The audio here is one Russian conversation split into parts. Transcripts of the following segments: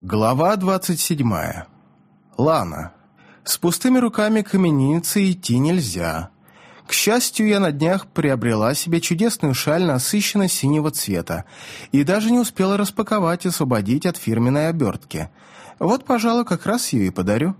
Глава двадцать седьмая. Лана. С пустыми руками к идти нельзя. К счастью, я на днях приобрела себе чудесную шаль насыщенно синего цвета и даже не успела распаковать и освободить от фирменной обертки. Вот, пожалуй, как раз ее и подарю.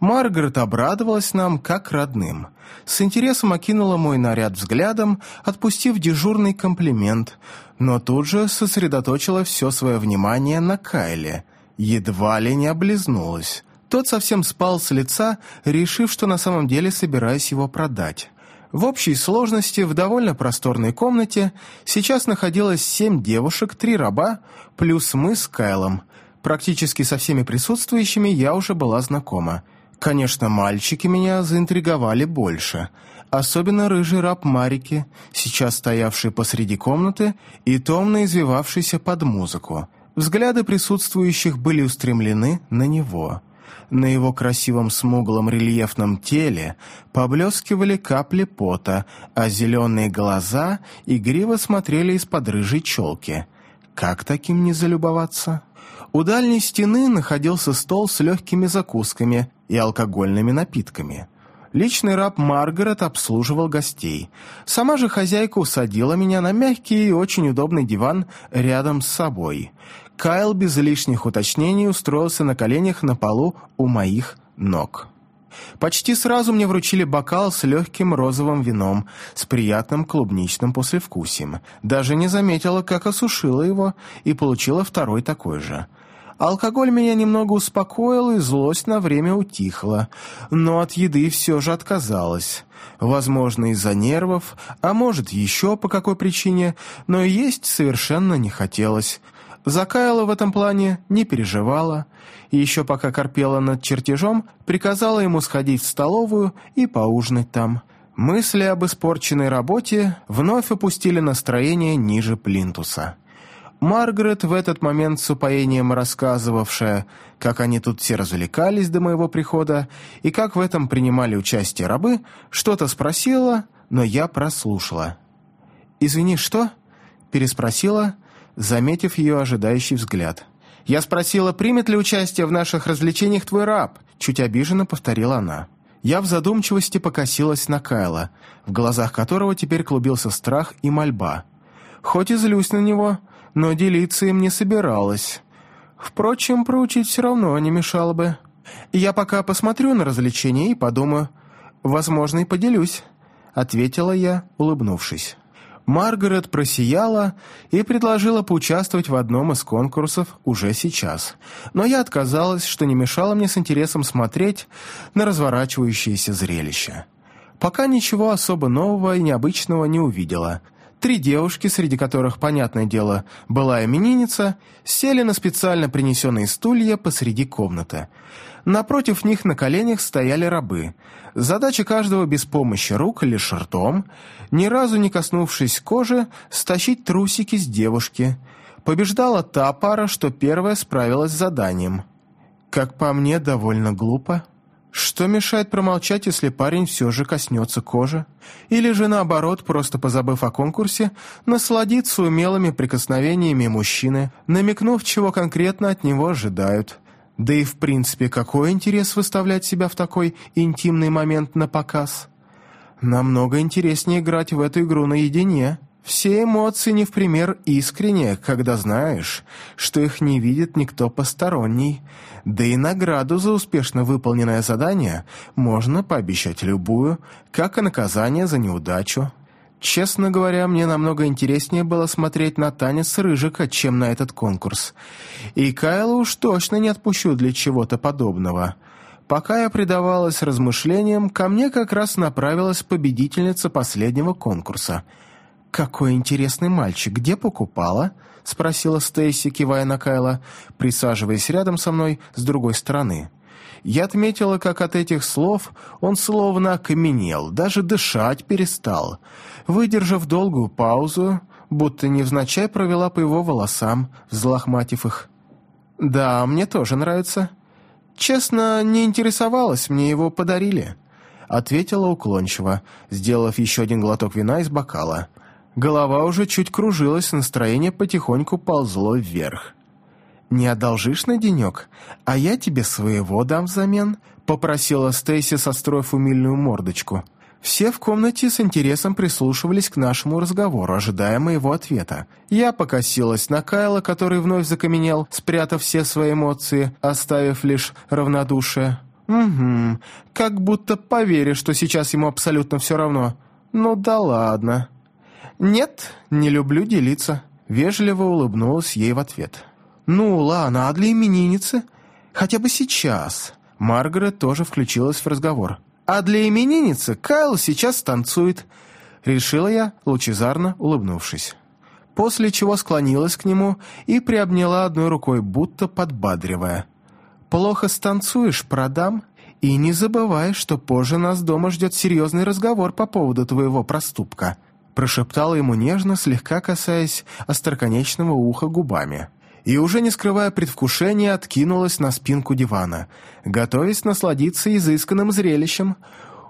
Маргарет обрадовалась нам как родным. С интересом окинула мой наряд взглядом, отпустив дежурный комплимент, но тут же сосредоточила все свое внимание на Кайле – едва ли не облизнулась. Тот совсем спал с лица, решив, что на самом деле собираюсь его продать. В общей сложности в довольно просторной комнате сейчас находилось семь девушек, три раба, плюс мы с Кайлом. Практически со всеми присутствующими я уже была знакома. Конечно, мальчики меня заинтриговали больше. Особенно рыжий раб Марики, сейчас стоявший посреди комнаты и томно извивавшийся под музыку. Взгляды присутствующих были устремлены на него. На его красивом смуглом рельефном теле поблескивали капли пота, а зеленые глаза игриво смотрели из-под рыжей челки. Как таким не залюбоваться? У дальней стены находился стол с легкими закусками и алкогольными напитками. Личный раб Маргарет обслуживал гостей. Сама же хозяйка усадила меня на мягкий и очень удобный диван рядом с собой. Кайл без лишних уточнений устроился на коленях на полу у моих ног. Почти сразу мне вручили бокал с легким розовым вином, с приятным клубничным послевкусием. Даже не заметила, как осушила его, и получила второй такой же. Алкоголь меня немного успокоил, и злость на время утихла, но от еды все же отказалась. Возможно, из-за нервов, а может, еще по какой причине, но есть совершенно не хотелось. Закаяла в этом плане, не переживала, и еще пока корпела над чертежом, приказала ему сходить в столовую и поужинать там. Мысли об испорченной работе вновь опустили настроение ниже плинтуса. Маргарет, в этот момент с упоением рассказывавшая, как они тут все развлекались до моего прихода и как в этом принимали участие рабы, что-то спросила, но я прослушала. «Извини, что?» – переспросила, заметив ее ожидающий взгляд. «Я спросила, примет ли участие в наших развлечениях твой раб?» Чуть обиженно повторила она. Я в задумчивости покосилась на Кайла, в глазах которого теперь клубился страх и мольба. Хоть и злюсь на него, но делиться им не собиралась. Впрочем, проучить все равно не мешало бы. Я пока посмотрю на развлечения и подумаю. Возможно, и поделюсь», — ответила я, улыбнувшись. Маргарет просияла и предложила поучаствовать в одном из конкурсов уже сейчас. Но я отказалась, что не мешало мне с интересом смотреть на разворачивающееся зрелище. Пока ничего особо нового и необычного не увидела. Три девушки, среди которых, понятное дело, была именинница, сели на специально принесенные стулья посреди комнаты. Напротив них на коленях стояли рабы. Задача каждого без помощи рук или ртом, ни разу не коснувшись кожи, стащить трусики с девушки. Побеждала та пара, что первая справилась с заданием. Как по мне, довольно глупо. Что мешает промолчать, если парень все же коснется кожи? Или же наоборот, просто позабыв о конкурсе, насладиться умелыми прикосновениями мужчины, намекнув, чего конкретно от него ожидают? Да и в принципе, какой интерес выставлять себя в такой интимный момент на показ? Намного интереснее играть в эту игру наедине. Все эмоции не в пример искренние, когда знаешь, что их не видит никто посторонний. Да и награду за успешно выполненное задание можно пообещать любую, как и наказание за неудачу. Честно говоря, мне намного интереснее было смотреть на танец Рыжика, чем на этот конкурс. И Кайла уж точно не отпущу для чего-то подобного. Пока я предавалась размышлениям, ко мне как раз направилась победительница последнего конкурса — «Какой интересный мальчик, где покупала?» — спросила Стейси, кивая на Кайла, присаживаясь рядом со мной с другой стороны. Я отметила, как от этих слов он словно окаменел, даже дышать перестал. Выдержав долгую паузу, будто невзначай провела по его волосам, взлохматив их. «Да, мне тоже нравится. Честно, не интересовалась, мне его подарили», — ответила уклончиво, сделав еще один глоток вина из бокала — Голова уже чуть кружилась, настроение потихоньку ползло вверх. не одолжишь на денек, а я тебе своего дам взамен», — попросила Стейси, состроив умильную мордочку. Все в комнате с интересом прислушивались к нашему разговору, ожидая моего ответа. Я покосилась на Кайла, который вновь закаменел, спрятав все свои эмоции, оставив лишь равнодушие. «Угу, как будто поверишь, что сейчас ему абсолютно все равно. Ну да ладно». «Нет, не люблю делиться», — вежливо улыбнулась ей в ответ. «Ну, ладно, а для именинницы? Хотя бы сейчас». Маргарет тоже включилась в разговор. А для именинницы Кайл сейчас танцует», — решила я, лучезарно улыбнувшись. После чего склонилась к нему и приобняла одной рукой, будто подбадривая. «Плохо станцуешь, продам, и не забывай, что позже нас дома ждет серьезный разговор по поводу твоего проступка», прошептала ему нежно, слегка касаясь остроконечного уха губами и, уже не скрывая предвкушения, откинулась на спинку дивана, готовясь насладиться изысканным зрелищем.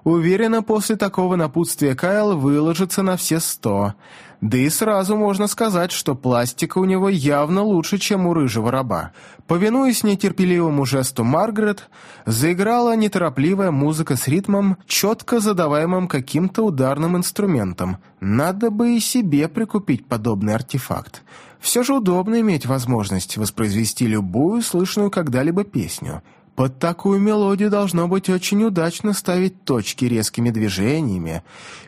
Уверена, после такого напутствия Кайл выложится на все сто. Да и сразу можно сказать, что пластика у него явно лучше, чем у рыжего раба. Повинуясь нетерпеливому жесту Маргарет, заиграла неторопливая музыка с ритмом, четко задаваемым каким-то ударным инструментом. Надо бы и себе прикупить подобный артефакт. Все же удобно иметь возможность воспроизвести любую слышную когда-либо песню. Под такую мелодию должно быть очень удачно ставить точки резкими движениями,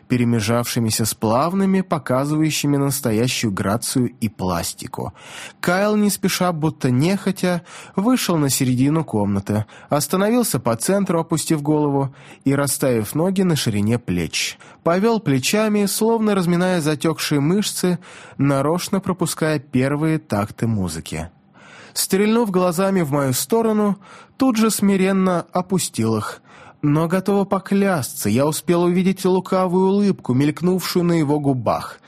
перемежавшимися с плавными, показывающими настоящую грацию и пластику. Кайл, не спеша, будто нехотя, вышел на середину комнаты, остановился по центру, опустив голову и расставив ноги на ширине плеч. Повел плечами, словно разминая затекшие мышцы, нарочно пропуская первые такты музыки стрельнув глазами в мою сторону, тут же смиренно опустил их. Но готова поклясться, я успел увидеть лукавую улыбку, мелькнувшую на его губах.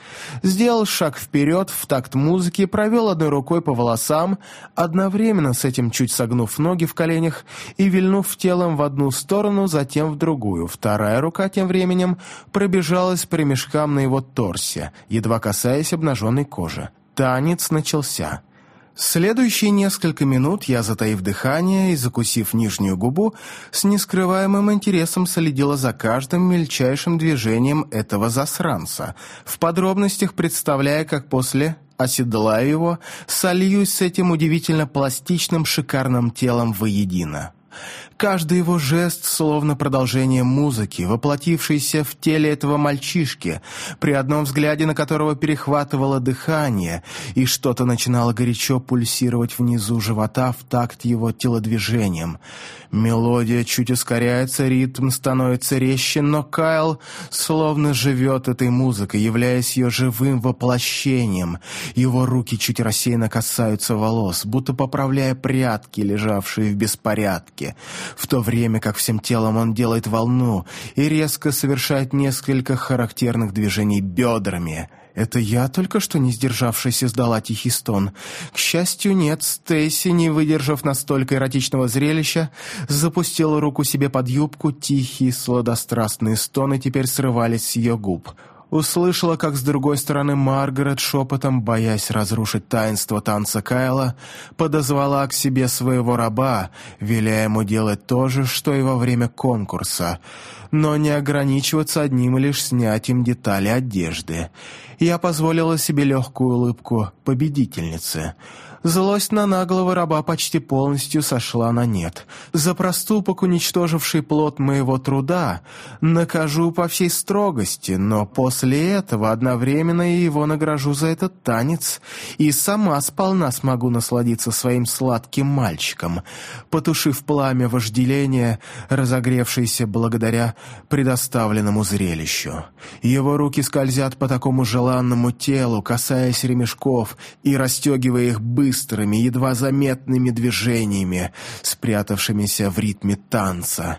Сделал шаг вперед в такт музыки, провел одной рукой по волосам, одновременно с этим чуть согнув ноги в коленях и вильнув телом в одну сторону, затем в другую. Вторая рука тем временем пробежалась по ремешкам на его торсе, едва касаясь обнаженной кожи. Танец начался. Следующие несколько минут я, затаив дыхание и закусив нижнюю губу, с нескрываемым интересом следила за каждым мельчайшим движением этого засранца, в подробностях представляя, как после оседлаю его, сольюсь с этим удивительно пластичным шикарным телом воедино. Каждый его жест словно продолжение музыки, воплотившейся в теле этого мальчишки, при одном взгляде на которого перехватывало дыхание, и что-то начинало горячо пульсировать внизу живота в такт его телодвижением. Мелодия чуть ускоряется, ритм становится резче, но Кайл словно живет этой музыкой, являясь ее живым воплощением. Его руки чуть рассеянно касаются волос, будто поправляя прятки, лежавшие в беспорядке в то время как всем телом он делает волну и резко совершает несколько характерных движений бедрами. Это я только что не сдержавшись издала тихий стон. К счастью, нет, Стейси, не выдержав настолько эротичного зрелища, запустила руку себе под юбку, тихие сладострастные стоны теперь срывались с ее губ услышала, как с другой стороны Маргарет шепотом, боясь разрушить таинство танца Кайла, подозвала к себе своего раба, веля ему делать то же, что и во время конкурса, но не ограничиваться одним лишь снятием деталей одежды. Я позволила себе легкую улыбку победительницы — Злость на наглого раба почти полностью сошла на нет. За проступок, уничтоживший плод моего труда, накажу по всей строгости, но после этого одновременно и его награжу за этот танец, и сама сполна смогу насладиться своим сладким мальчиком, потушив пламя вожделения, разогревшееся благодаря предоставленному зрелищу. Его руки скользят по такому желанному телу, касаясь ремешков и расстегивая их быстро, быстрыми, едва заметными движениями, спрятавшимися в ритме танца.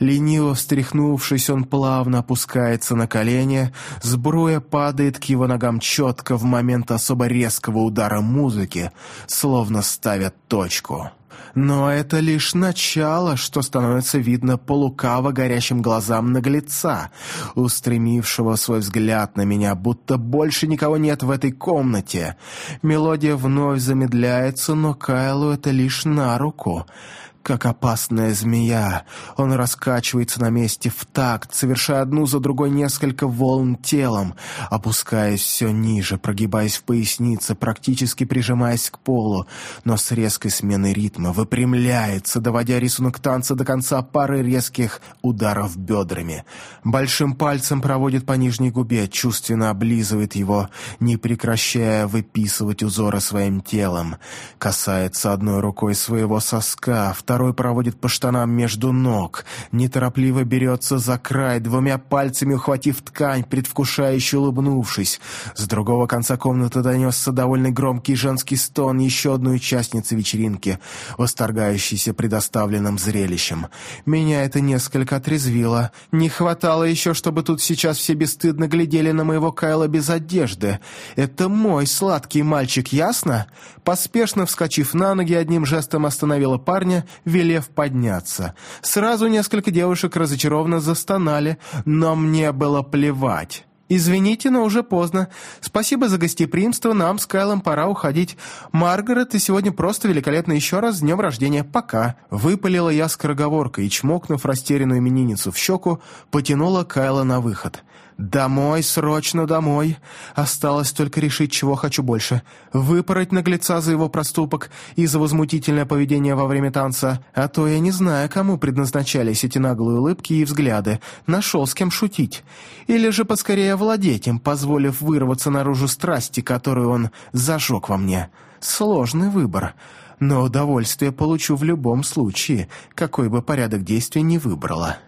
Лениво встряхнувшись, он плавно опускается на колени, сбруя падает к его ногам четко в момент особо резкого удара музыки, словно ставят точку. Но это лишь начало, что становится видно по лукаво горящим глазам наглеца, устремившего свой взгляд на меня, будто больше никого нет в этой комнате. Мелодия вновь замедляется, но Кайлу это лишь на руку — как опасная змея, он раскачивается на месте в такт, совершая одну за другой несколько волн телом, опускаясь все ниже, прогибаясь в пояснице, практически прижимаясь к полу, но с резкой сменой ритма выпрямляется, доводя рисунок танца до конца пары резких ударов бедрами. Большим пальцем проводит по нижней губе, чувственно облизывает его, не прекращая выписывать узоры своим телом. Касается одной рукой своего соска, второй проводит по штанам между ног, неторопливо берется за край, двумя пальцами ухватив ткань, предвкушающе улыбнувшись. С другого конца комнаты донесся довольно громкий женский стон еще одной участницы вечеринки, восторгающейся предоставленным зрелищем. Меня это несколько отрезвило. Не хватало еще, чтобы тут сейчас все бесстыдно глядели на моего Кайла без одежды. Это мой сладкий мальчик, ясно? Поспешно вскочив на ноги, одним жестом остановила парня велев подняться. Сразу несколько девушек разочарованно застонали, но мне было плевать. «Извините, но уже поздно. Спасибо за гостеприимство, нам с Кайлом пора уходить. Маргарет, ты сегодня просто великолепна еще раз с днем рождения. Пока!» Выпалила я скороговоркой и, чмокнув растерянную именинницу в щеку, потянула Кайла на выход. «Домой, срочно домой. Осталось только решить, чего хочу больше. Выпороть наглеца за его проступок и за возмутительное поведение во время танца, а то я не знаю, кому предназначались эти наглые улыбки и взгляды. Нашел с кем шутить. Или же поскорее овладеть им, позволив вырваться наружу страсти, которую он зажег во мне. Сложный выбор». Но удовольствие получу в любом случае, какой бы порядок действий ни выбрала.